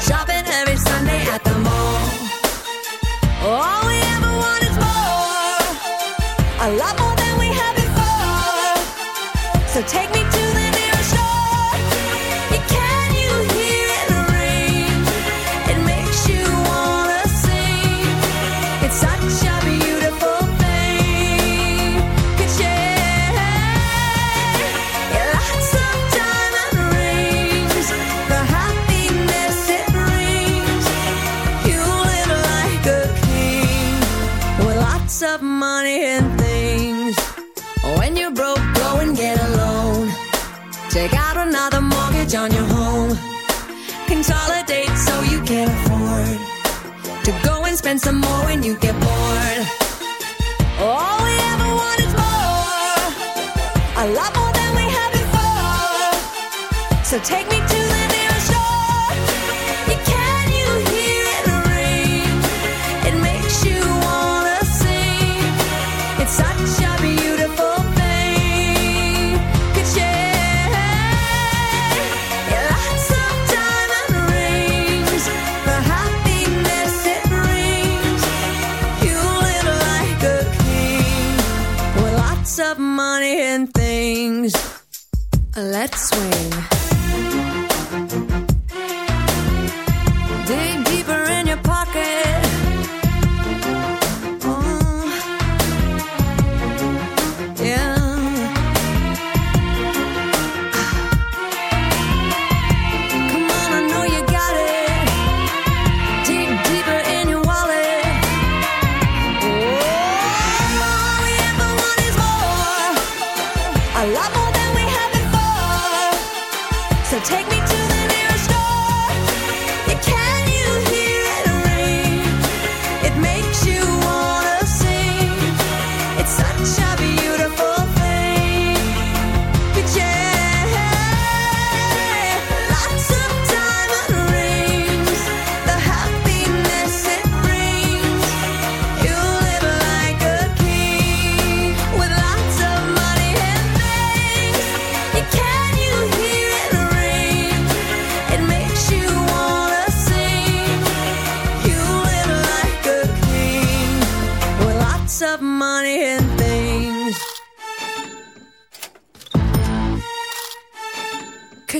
Shop get bored. All we ever want is more, a lot more than we had before. So take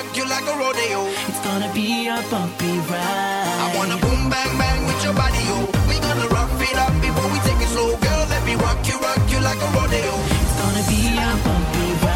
Rock you like a rodeo. It's gonna be a bumpy ride. I wanna boom bang bang with your body, yo. We gonna rough it up before we take it slow, girl. Let me rock you, rock you like a rodeo. It's gonna be a bumpy ride.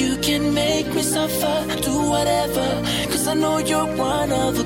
you can make me suffer, do whatever. Cause I know you're one of a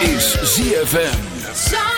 Is ZFM.